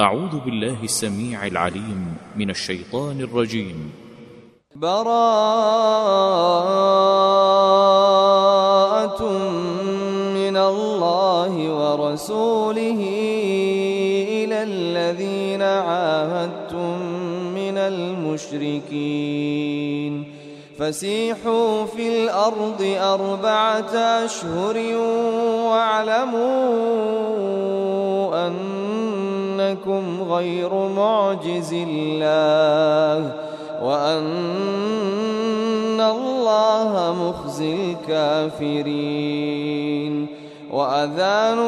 أعوذ بالله السميع العليم من الشيطان الرجيم. براءة من الله ورسوله إلى الذين عاهدتم من المشركين. فسيحوا في الأرض أربعة أشهر واعلموا أنكم غير معجز الله وأن الله مخزي الكافرين وأذان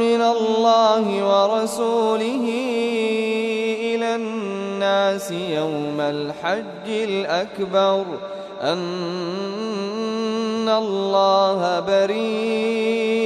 من الله ورسوله إلى الناس يوم الحج الأكبر أن الله بريء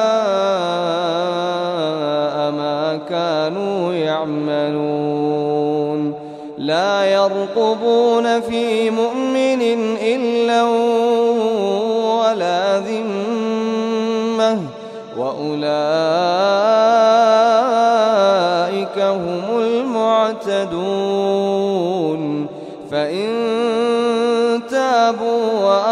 كانوا يعملون. لا يرقبون في مؤمن إلا ولا ذمة. وأولئك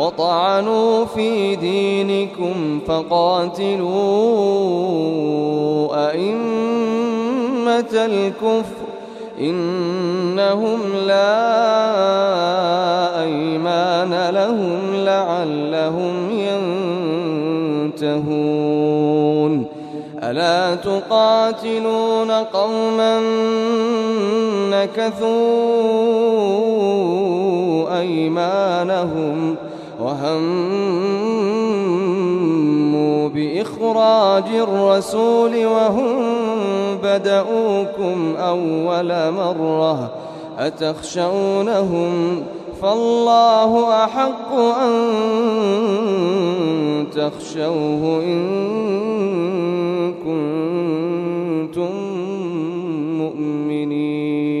وطعنوا في دينكم فقاتلوا أئمة الكفر إنهم لا أيمان لهم لعلهم ينتهون. ألا تقاتلون قوما نكثوا أيمانهم وهموا بإخراج الرسول وهم بدؤوكم أول مرة أتخشونهم فالله أحق أن تخشوه إن كنتم مؤمنين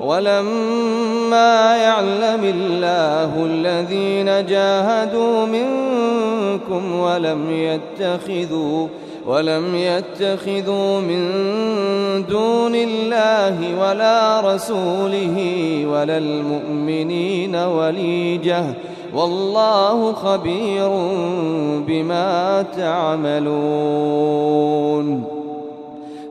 ولما يعلم الله الذين جاهدوا منكم ولم يتخذوا ولم يتخذوا من دون الله ولا رسوله ولا المؤمنين وليجة والله خبير بما تعملون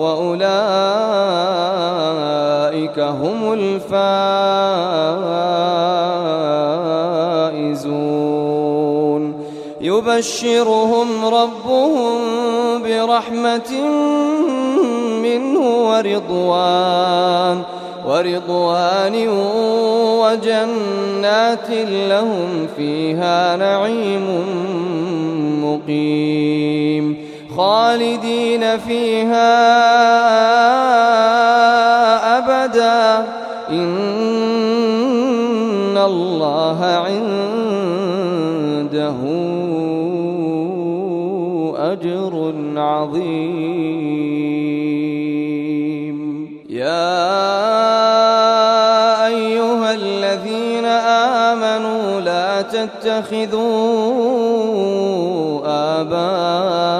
وأولئك هم الفائزون. يبشرهم ربهم برحمة منه ورضوان ورضوان وجنات لهم فيها نعيم مقيم. خالدين فيها أبدا. إن الله عنده أجر عظيم. يا أيها الذين آمنوا لا تتخذوا آباءكم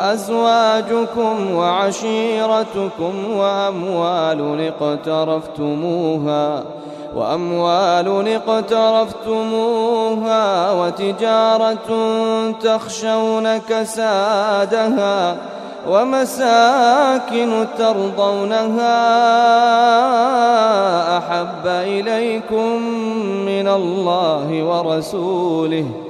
وأزواجكم وعشيرتكم وأموال اقترفتموها وأموال اقترفتموها وتجارة تخشون كسادها ومساكن ترضونها أحب إليكم من الله ورسوله.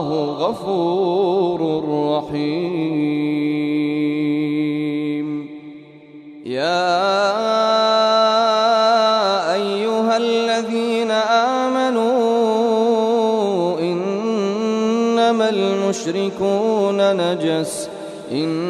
والله غفور رحيم. يا أيها الذين آمنوا إنما المشركون نجس إنما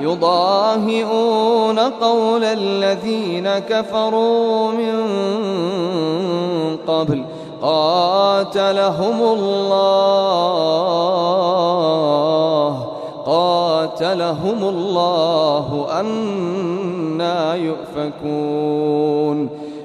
يضاهئون قول الذين كفروا من قبل. قاتلهم الله. قاتلهم الله أنا يؤفكون.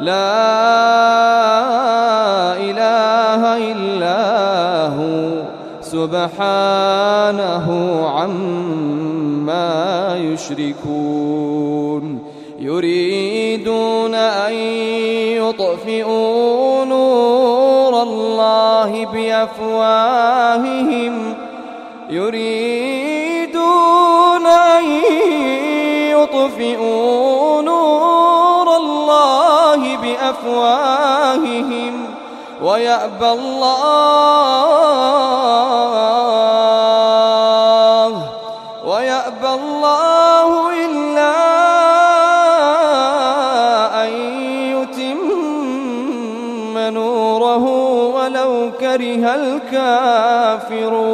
لا إله إلا هو سبحانه عما يشركون. يريدون أن يطفئوا نور الله بأفواههم. يريدون أن يطفئوا نور الله بأفواههم ويأبى الله ويأبى الله إلا أن يتم نوره ولو كره الكافرون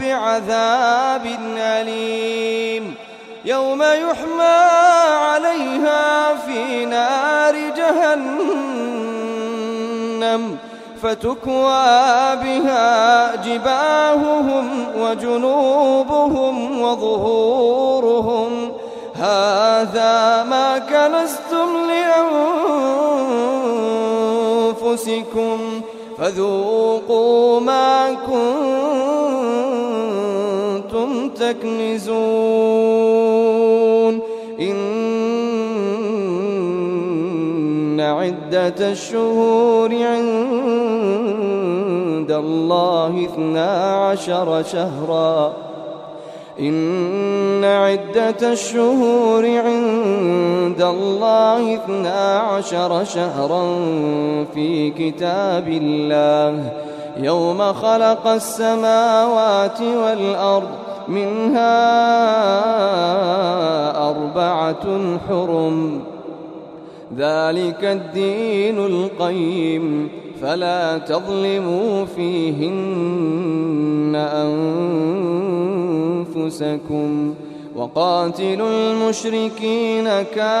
بعذاب أليم يوم يحمى عليها في نار جهنم فتكوى بها جباههم وجنوبهم وظهورهم هذا ما كنستم لأنفسكم فذوقوا ما كنتم تكنزون إن عدة الشهور عند الله اثنا عشر شهرا. إن عدة الشهور عند الله اثنا عشر شهرا في كتاب الله. يوم خلق السماوات والأرض منها أربعة حرم. ذلك الدين القيم. فلا تظلموا فيهن أنفسكم. وقاتلوا المشركين كافة.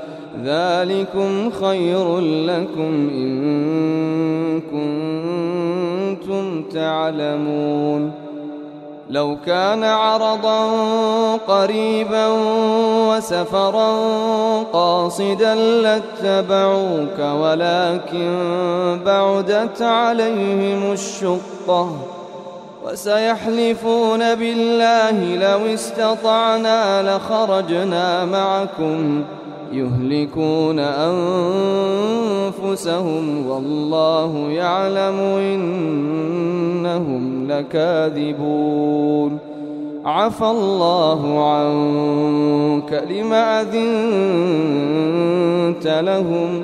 ذلكم خير لكم إن كنتم تعلمون. لو كان عرضا قريبا وسفرا قاصدا لاتبعوك ولكن بعدت عليهم الشقة وسيحلفون بالله لو استطعنا لخرجنا معكم ۖ. يهلكون أنفسهم والله يعلم إنهم لكاذبون. عفى الله عنك لم أذنت لهم.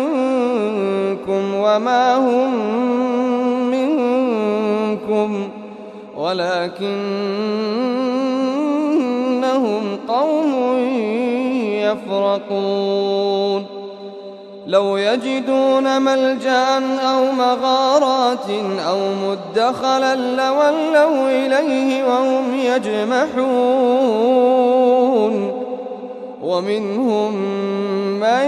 وما هم منكم ولكنهم قوم يفرقون لو يجدون ملجأ أو مغارات أو مدخلا لولوا إليه وهم يجمحون ومنهم من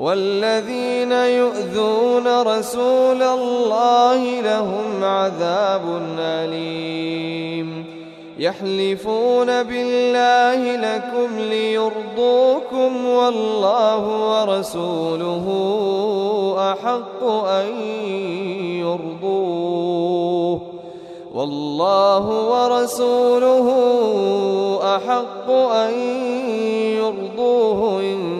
والذين يؤذون رسول الله لهم عذاب أليم. يحلفون بالله لكم ليرضوكم والله ورسوله أحق أن يرضوه. والله ورسوله أحق أن يرضوه إن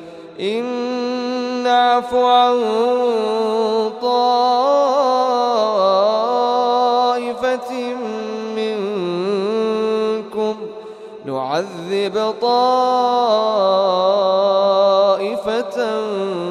إن نعف عن طائفة منكم نعذب طائفة بأنهم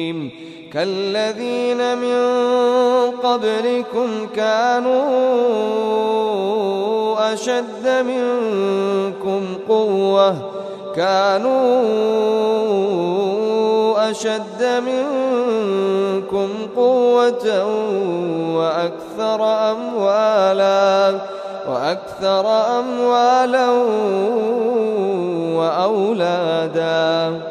كالذين من قبلكم كانوا أشد منكم قوة كانوا أشد منكم قوة وأكثر أموالا وأكثر أموالا وأولادا.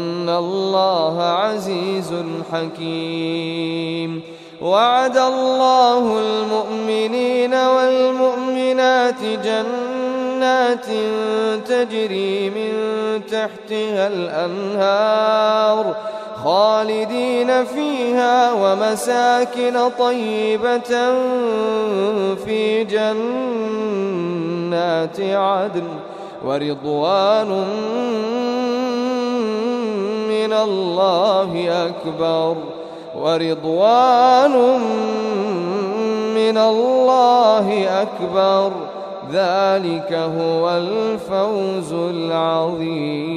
الله عزيز حكيم وعد الله المؤمنين والمؤمنات جنات تجري من تحتها الأنهار خالدين فيها ومساكن طيبة في جنات عدن ورضوان من الله أكبر ورضوان من الله أكبر ذلك هو الفوز العظيم.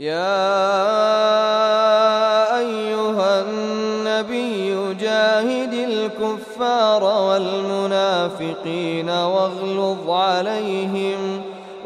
يا أيها النبي جاهد الكفار والمنافقين واغلظ عليهم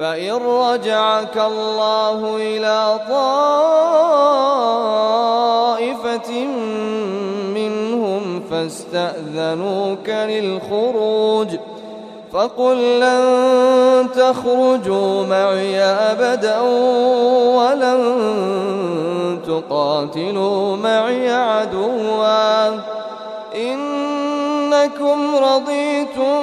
فإن رجعك الله إلى طائفة منهم فاستأذنوك للخروج ۖ فقل لن تخرجوا معي أبدا ولن تقاتلوا معي عدوا إنكم رضيتم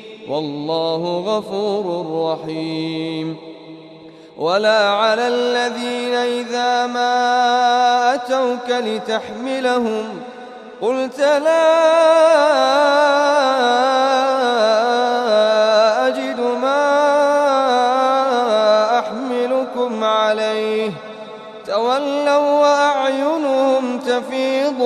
والله غفور رحيم. ولا على الذين إذا ما أتوك لتحملهم قلت لا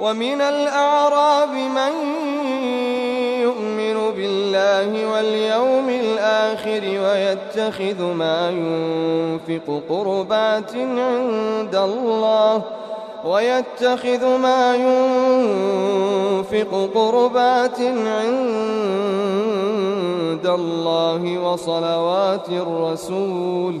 ومن الأعراب من يؤمن بالله واليوم الآخر ويتخذ ما ينفق قربات عند الله ويتخذ ما ينفق قربات عند الله وصلوات الرسول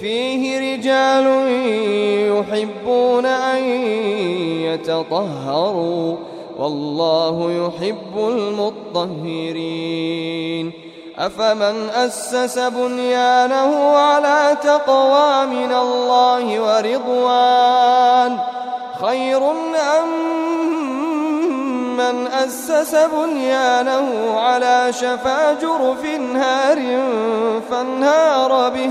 فيه رجال يحبون أن يتطهروا والله يحب المطهرين. أفمن أسس بنيانه على تقوى من الله ورضوان؟ خير أم من أسس بنيانه على شفا جرف هار فانهار به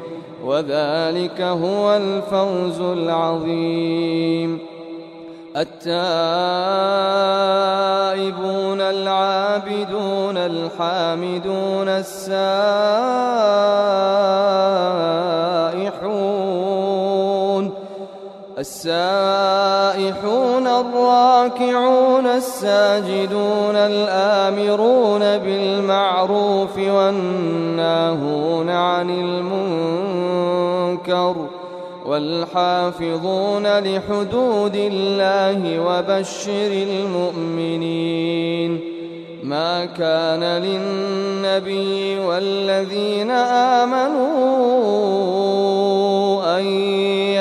وذلك هو الفوز العظيم. التائبون العابدون الحامدون السائحون السائحون الراكعون الساجدون الآمرون بالمعروف والناهون عن المنكر والحافظون لحدود الله وبشر المؤمنين ما كان للنبي والذين آمنوا أن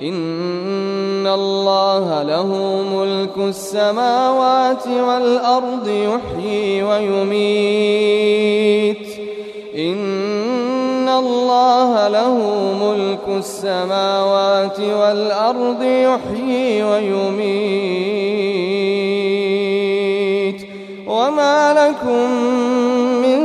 إن الله له ملك السماوات والأرض يحيي ويميت. إن الله له ملك السماوات والأرض يحيي ويميت. وما لكم من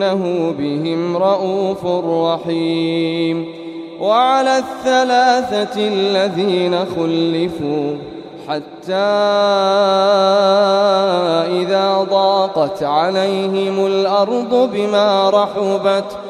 إنه بهم رءوف رحيم وعلى الثلاثة الذين خلفوا حتى إذا ضاقت عليهم الأرض بما رحبت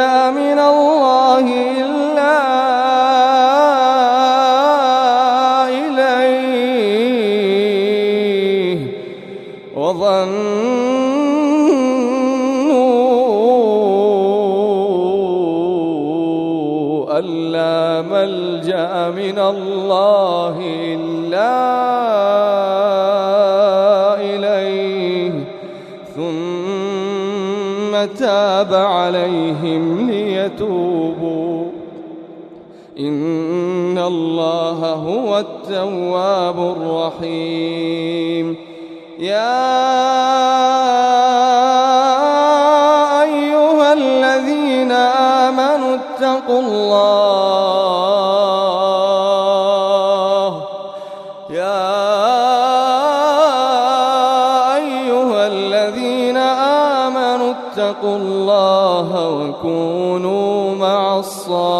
ملجأ تاب عليهم ليتوبوا. إن الله هو التواب الرحيم. يا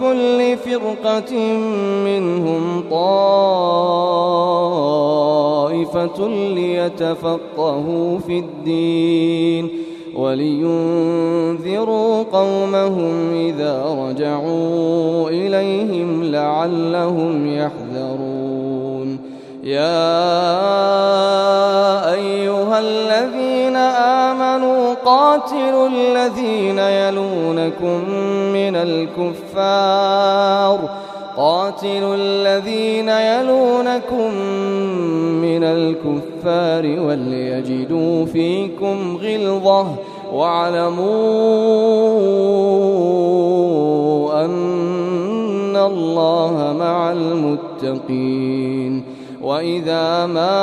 كل فرقة منهم طائفة ليتفقهوا في الدين ولينذروا قومهم إذا رجعوا إليهم لعلهم يحذرون. يا قاتلوا الذين يلونكم من الكفار. قاتلوا الذين يلونكم من الكفار وليجدوا فيكم غلظة واعلموا أن الله مع المتقين. وإذا ما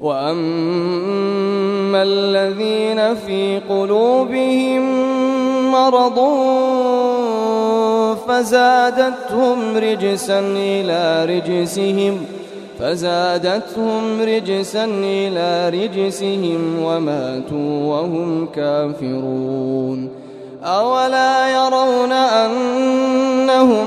وأما الذين في قلوبهم مرض فزادتهم رجسا إلى رجسهم فزادتهم رجسا إلى رجسهم وماتوا وهم كافرون أولا يرون أنهم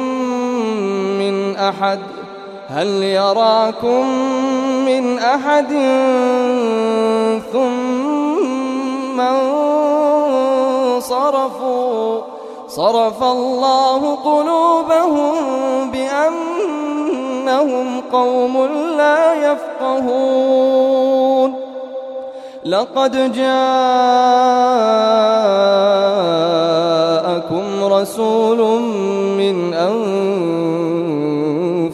أحد؟ هل يراكم من أحد ثم انصرفوا؟ صرف الله قلوبهم بأنهم قوم لا يفقهون. لقد جاءكم رسول من أنفسكم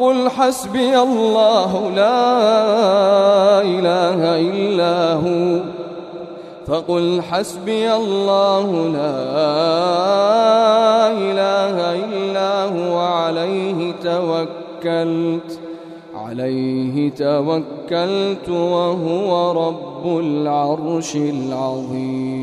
فقل حسبي الله لا إله إلا هو. فقل حسبي الله لا إله إلا هو. عليه توكلت عليه توكلت وهو رب العرش العظيم.